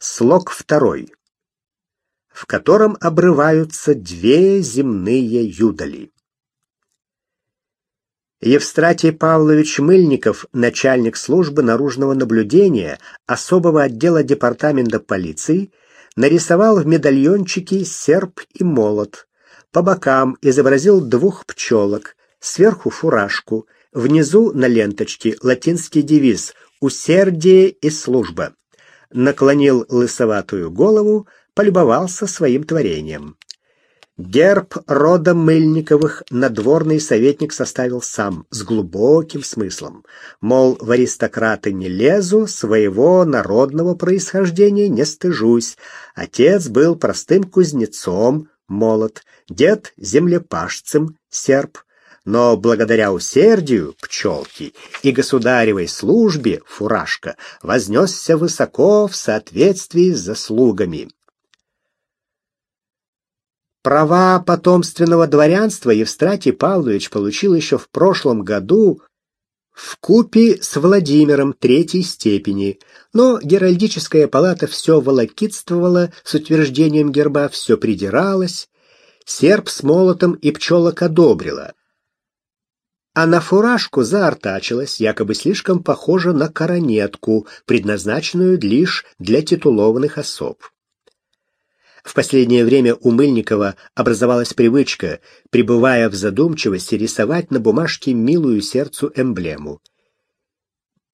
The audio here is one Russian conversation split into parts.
Слог второй, в котором обрываются две земные юдоли. Евстратий Павлович Мыльников, начальник службы наружного наблюдения особого отдела департамента полиции, нарисовал в медальончике серп и молот. По бокам изобразил двух пчелок, сверху фуражку, внизу на ленточке латинский девиз «Усердие и служба». Наклонил лысоватую голову, полюбовался своим творением. Герб рода Мыльниковых надворный советник составил сам, с глубоким смыслом. Мол, в аристократы не лезу, своего народного происхождения не стыжусь. Отец был простым кузнецом, молот, дед землепашцем, серп. Но благодаря усердию пчелки и государевой службе фуражка вознесся высоко в соответствии с заслугами. Права потомственного дворянства Евстратий Павлович получил еще в прошлом году в купе с Владимиром третьей степени, но Геральдическая палата все волокитствовала с утверждением герба, все придиралась, серп с молотом и пчелок одобрила, а на фуражку заортачилась, якобы слишком похожа на коронетку, предназначенную лишь для титулованных особ. В последнее время у Мыльникова образовалась привычка, пребывая в задумчивости, рисовать на бумажке милую сердцу эмблему.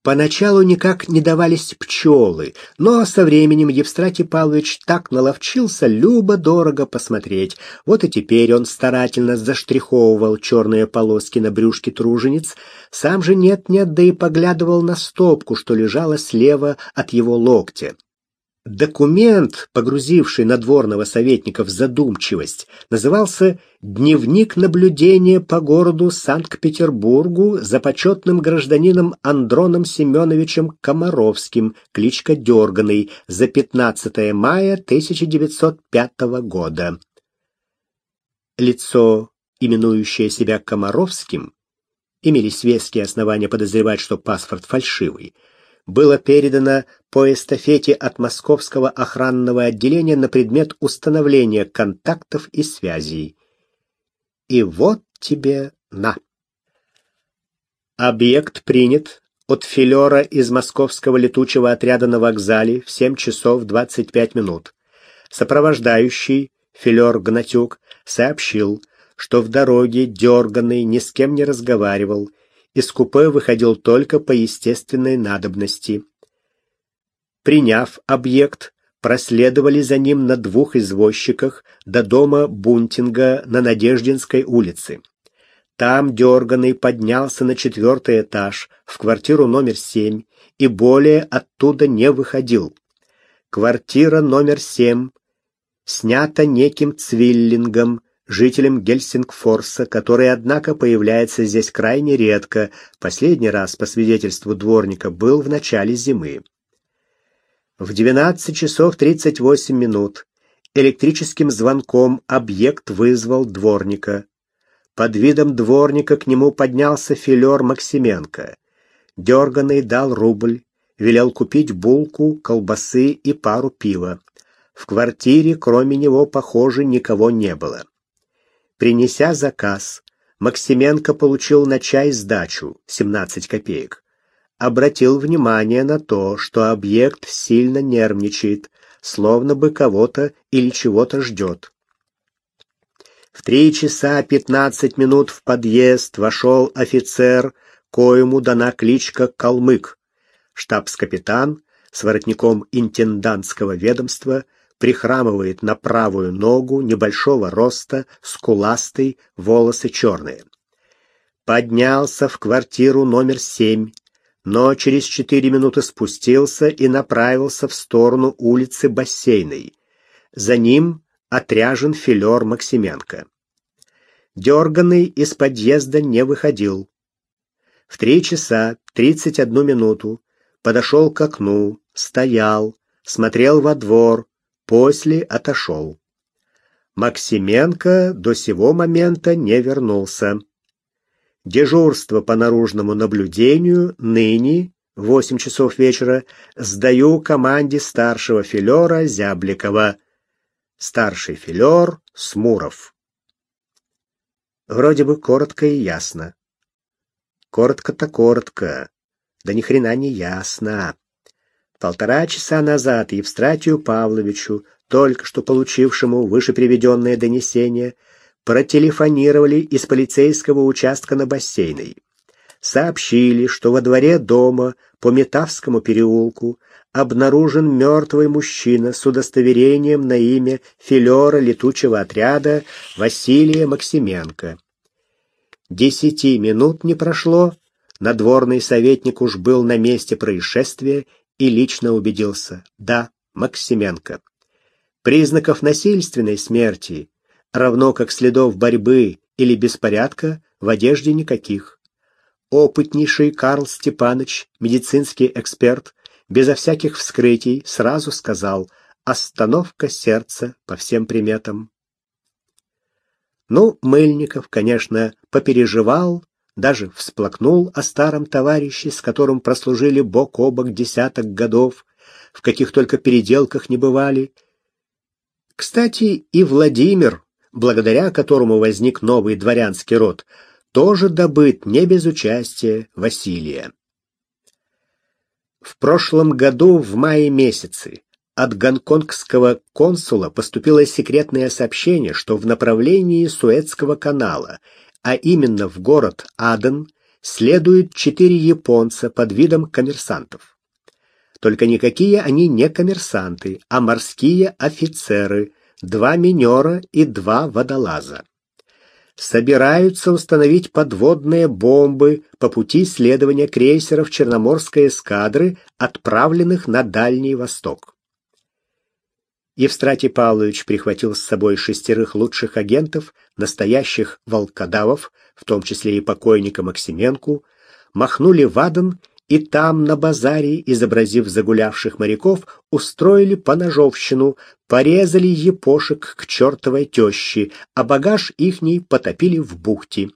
Поначалу никак не давались пчелы, но со временем Евстратий Павлович так наловчился любо-дорого посмотреть. Вот и теперь он старательно заштриховывал черные полоски на брюшке тружениц, сам же нет-нет, да и поглядывал на стопку, что лежала слева от его локтя. Документ, погрузивший надворного советника в задумчивость, назывался «Дневник наблюдения по городу Санкт-Петербургу за почетным гражданином Андроном Семеновичем Комаровским, кличка Дерганый, за 15 мая 1905 года». Лицо, именующее себя Комаровским, имелись веские основания подозревать, что паспорт фальшивый – было передано по эстафете от Московского охранного отделения на предмет установления контактов и связей. И вот тебе на. Объект принят от филера из московского летучего отряда на вокзале в 7 часов 25 минут. Сопровождающий, филер Гнатюк, сообщил, что в дороге дерганный ни с кем не разговаривал из купе выходил только по естественной надобности. Приняв объект, проследовали за ним на двух извозчиках до дома Бунтинга на Надеждинской улице. Там дерганный поднялся на четвертый этаж, в квартиру номер семь, и более оттуда не выходил. Квартира номер семь снята неким Цвиллингом, жителем Гельсингфорса, который, однако, появляется здесь крайне редко, последний раз, по свидетельству дворника, был в начале зимы. В 12 часов 38 минут электрическим звонком объект вызвал дворника. Под видом дворника к нему поднялся филер Максименко. Дерганный дал рубль, велел купить булку, колбасы и пару пива. В квартире, кроме него, похоже, никого не было. Принеся заказ, Максименко получил на чай сдачу 17 копеек. Обратил внимание на то, что объект сильно нервничает, словно бы кого-то или чего-то ждет. В три часа пятнадцать минут в подъезд вошел офицер, коему дана кличка Калмык. Штабс-капитан с воротником интендантского ведомства прихрамывает на правую ногу, небольшого роста, скуластый, волосы черные. Поднялся в квартиру номер семь, но через четыре минуты спустился и направился в сторону улицы Бассейной. За ним отряжен филер Максименко. Дерганный из подъезда не выходил. В три часа тридцать одну минуту подошел к окну, стоял, смотрел во двор, После отошел. Максименко до сего момента не вернулся. Дежурство по наружному наблюдению ныне в восемь часов вечера сдаю команде старшего филера Зябликова. Старший филер Смуров. Вроде бы коротко и ясно. Коротко-то коротко. Да ни хрена не ясно. Полтора часа назад Евстратию Павловичу, только что получившему выше приведенное донесение, протелефонировали из полицейского участка на бассейной. Сообщили, что во дворе дома по Метавскому переулку обнаружен мертвый мужчина с удостоверением на имя филера летучего отряда Василия Максименко. Десяти минут не прошло, надворный советник уж был на месте происшествия и лично убедился. Да, Максименко. Признаков насильственной смерти равно как следов борьбы или беспорядка, в одежде никаких. Опытнейший Карл Степанович, медицинский эксперт, безо всяких вскрытий, сразу сказал «остановка сердца по всем приметам». Ну, Мыльников, конечно, попереживал, даже всплакнул о старом товарище, с которым прослужили бок о бок десяток годов, в каких только переделках не бывали. Кстати, и Владимир, благодаря которому возник новый дворянский род, тоже добыт не без участия Василия. В прошлом году в мае месяце от гонконгского консула поступило секретное сообщение, что в направлении Суэцкого канала, а именно в город Аден, следуют четыре японца под видом коммерсантов. Только никакие они не коммерсанты, а морские офицеры – два минера и два водолаза. Собираются установить подводные бомбы по пути следования крейсеров Черноморской эскадры, отправленных на Дальний Восток. Евстратий Павлович прихватил с собой шестерых лучших агентов, настоящих волкодавов, в том числе и покойника Максименку, махнули в Адан и там, на базаре, изобразив загулявших моряков, устроили поножовщину, порезали епошек к чертовой тещи, а багаж ихний потопили в бухте.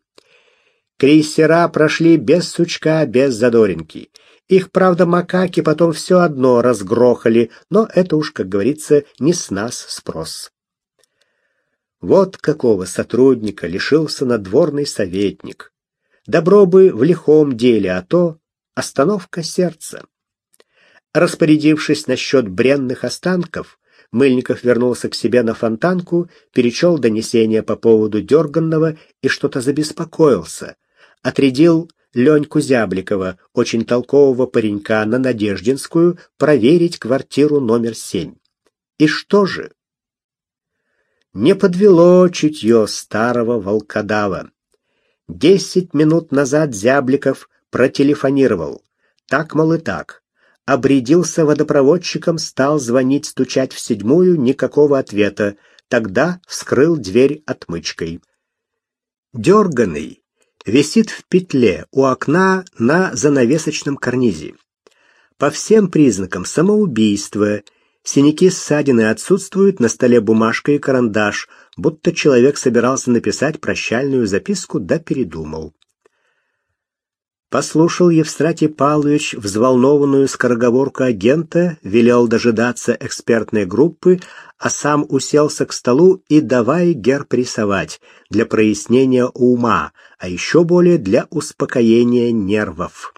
Крейсера прошли без сучка, без задоринки. Их, правда, макаки потом все одно разгрохали, но это уж, как говорится, не с нас спрос. Вот какого сотрудника лишился надворный советник. Добро бы в лихом деле, а то Остановка сердца. Распорядившись насчет бренных останков, Мыльников вернулся к себе на фонтанку, перечел донесение по поводу Дерганного и что-то забеспокоился. Отрядил Леньку Зябликова, очень толкового паренька, на Надеждинскую, проверить квартиру номер семь. И что же? Не подвело чутье старого волкодава. Десять минут назад Зябликов протелефонировал. Так, мол, и так. Обрядился водопроводчиком, стал звонить, стучать в седьмую, никакого ответа. Тогда вскрыл дверь отмычкой. Дерганый висит в петле у окна на занавесочном карнизе. По всем признакам самоубийства, синяки ссадины отсутствуют, на столе бумажка и карандаш, будто человек собирался написать прощальную записку, да передумал. Послушал Евстратий Павлович взволнованную скороговорку агента, велел дожидаться экспертной группы, а сам уселся к столу и давай герб рисовать для прояснения ума, а еще более для успокоения нервов.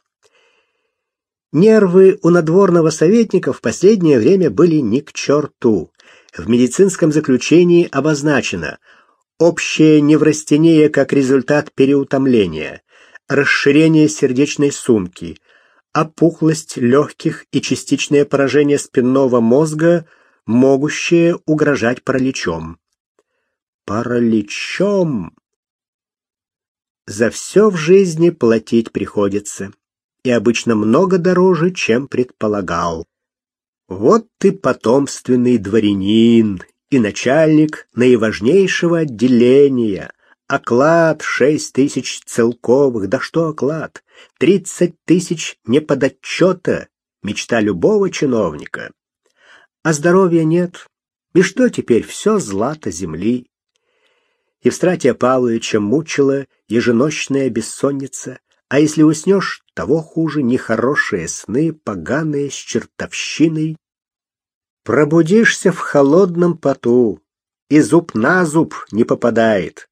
Нервы у надворного советника в последнее время были ни к черту. В медицинском заключении обозначено общая неврастения как результат переутомления – расширение сердечной сумки, опухлость легких и частичное поражение спинного мозга, могущее угрожать параличом. Параличом! За все в жизни платить приходится, и обычно много дороже, чем предполагал. Вот ты потомственный дворянин и начальник наиважнейшего отделения, Оклад шесть тысяч целковых, да что оклад? Тридцать тысяч неподотчета, мечта любого чиновника. А здоровья нет, и что теперь все злато земли? Евстратия Павловича мучила еженочная бессонница, а если уснешь, того хуже нехорошие сны, поганые с чертовщиной. Пробудишься в холодном поту, и зуб на зуб не попадает.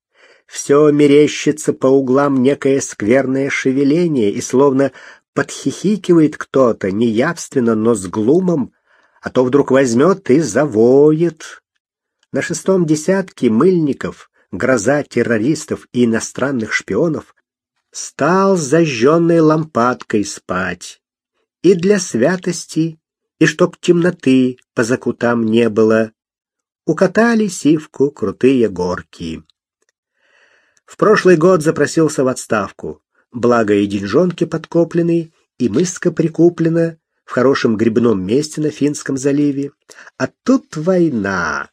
Все мерещится по углам некое скверное шевеление, и словно подхихикивает кто-то, неявственно, но с глумом, а то вдруг возьмет и завоет. На шестом десятке мыльников, гроза террористов и иностранных шпионов, стал зажженной лампадкой спать. И для святости, и чтоб темноты по закутам не было, укатали сивку крутые горки. В прошлый год запросился в отставку, благо и деньжонки подкоплены, и мыска прикуплена в хорошем грибном месте на Финском заливе. А тут война.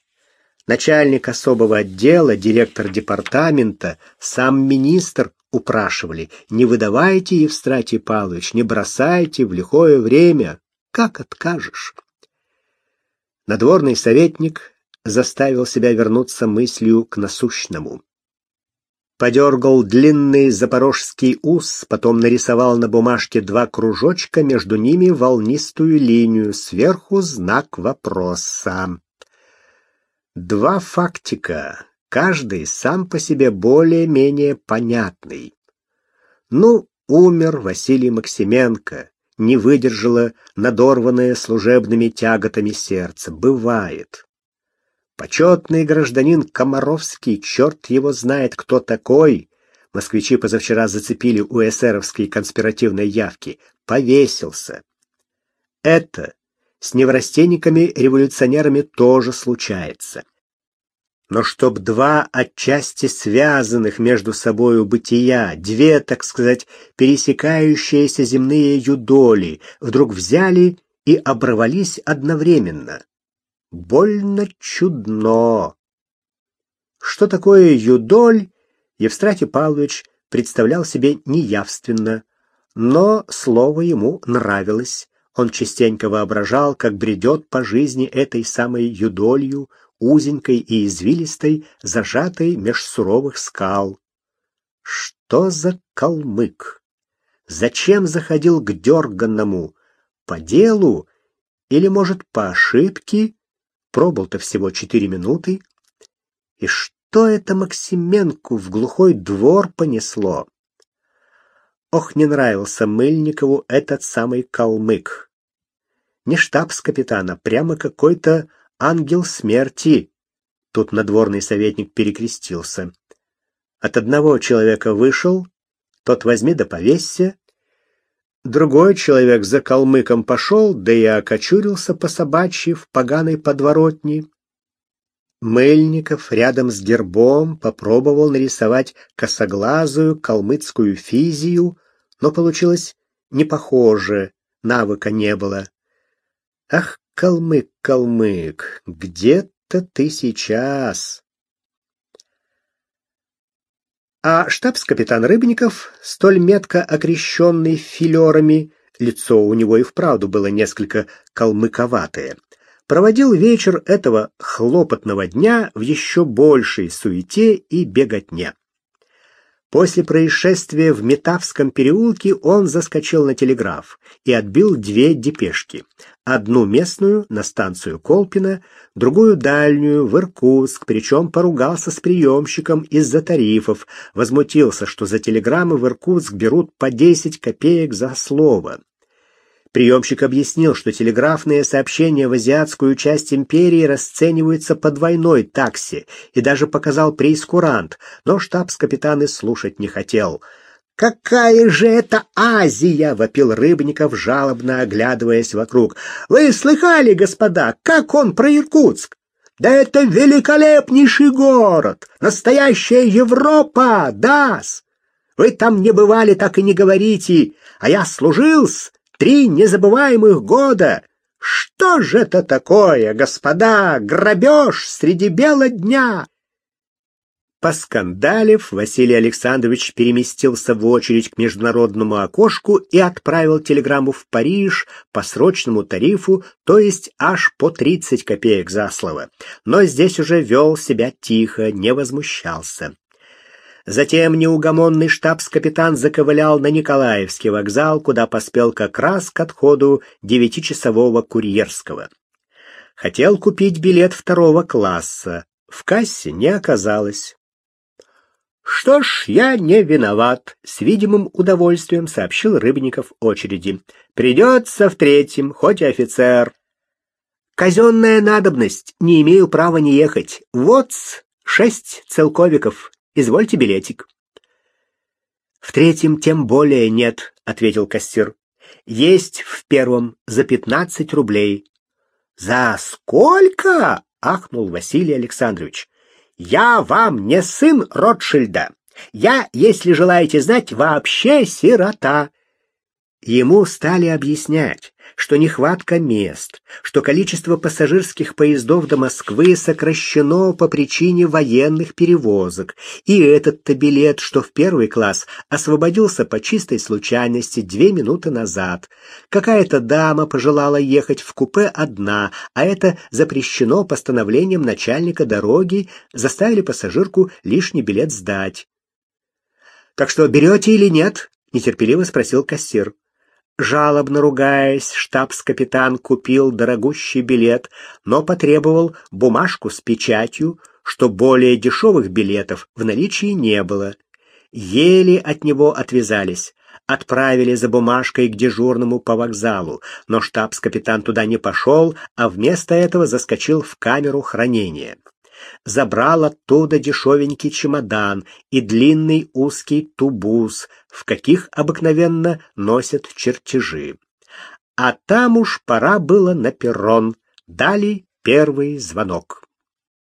Начальник особого отдела, директор департамента, сам министр упрашивали, не выдавайте, Евстратий Павлович, не бросайте в лихое время. Как откажешь? Надворный советник заставил себя вернуться мыслью к насущному. Подергал длинный запорожский ус, потом нарисовал на бумажке два кружочка, между ними волнистую линию, сверху знак вопроса. Два фактика, каждый сам по себе более-менее понятный. Ну, умер Василий Максименко, не выдержало надорванное служебными тяготами сердце. Бывает. Почетный гражданин Комаровский, черт его знает, кто такой. Москвичи позавчера зацепили у эсеровской конспиративной явки. Повесился. Это с неврастенниками-революционерами тоже случается. Но чтоб два отчасти связанных между собою бытия, две, так сказать, пересекающиеся земные юдоли, вдруг взяли и оборвались одновременно. Больно чудно. Что такое юдоль, Евстратий Павлович представлял себе неявственно, но слово ему нравилось. Он частенько воображал, как бредет по жизни этой самой юдолью, узенькой и извилистой, зажатой меж суровых скал. Что за калмык? Зачем заходил к дерганному? По делу или, может, по ошибке? Пробыл-то всего четыре минуты. И что это Максименку в глухой двор понесло? Ох, не нравился Мыльникову этот самый калмык. Не штабс-капитана, прямо какой-то ангел смерти. Тут надворный советник перекрестился. От одного человека вышел, тот возьми да повесься, Другой человек за калмыком пошел, да и окочурился по собачьи в поганой подворотне. Мельников рядом с гербом попробовал нарисовать косоглазую калмыцкую физию, но получилось не похоже, навыка не было. Ах, калмык, калмык, где-то ты сейчас. А штабс-капитан Рыбников, столь метко окрещенный филерами, лицо у него и вправду было несколько калмыковатое, проводил вечер этого хлопотного дня в еще большей суете и беготне. После происшествия в Метавском переулке он заскочил на телеграф и отбил две депешки. Одну местную на станцию Колпино, другую дальнюю в Иркутск, причем поругался с приемщиком из-за тарифов, возмутился, что за телеграммы в Иркутск берут по 10 копеек за слово. Приемщик объяснил, что телеграфные сообщения в азиатскую часть империи расцениваются по двойной таксе и даже показал прейскурант, но штабс-капитан и слушать не хотел. «Какая же это Азия!» — вопил Рыбников, жалобно оглядываясь вокруг. «Вы слыхали, господа, как он про Иркутск? Да это великолепнейший город! Настоящая Европа! Дас! Вы там не бывали, так и не говорите, а я служил-с Три незабываемых года! Что же это такое, господа? Грабеж среди бела дня!» Поскандалив, Василий Александрович переместился в очередь к международному окошку и отправил телеграмму в Париж по срочному тарифу, то есть аж по 30 копеек за слово. Но здесь уже вел себя тихо, не возмущался. Затем неугомонный штабс-капитан заковылял на Николаевский вокзал, куда поспел как раз к отходу девятичасового курьерского. Хотел купить билет второго класса. В кассе не оказалось. «Что ж, я не виноват», — с видимым удовольствием сообщил Рыбников очереди. «Придется в третьем, хоть и офицер». «Казенная надобность, не имею права не ехать. Вот шесть целковиков, Извольте билетик. В третьем тем более нет, ответил кассир. Есть в первом за пятнадцать рублей. За сколько? ахнул Василий Александрович. Я вам не сын Ротшильда. Я, если желаете знать, вообще сирота. Ему стали объяснять, что нехватка мест, что количество пассажирских поездов до Москвы сокращено по причине военных перевозок, и этот-то билет, что в первый класс, освободился по чистой случайности две минуты назад. Какая-то дама пожелала ехать в купе одна, а это запрещено постановлением начальника дороги, заставили пассажирку лишний билет сдать. «Так что, берете или нет?» — нетерпеливо спросил кассир. Жалобно ругаясь, штабс-капитан купил дорогущий билет, но потребовал бумажку с печатью, что более дешевых билетов в наличии не было. Еле от него отвязались. Отправили за бумажкой к дежурному по вокзалу, но штабс-капитан туда не пошел, а вместо этого заскочил в камеру хранения забрал оттуда дешевенький чемодан и длинный узкий тубус, в каких обыкновенно носят чертежи. А там уж пора было на перрон. Дали первый звонок.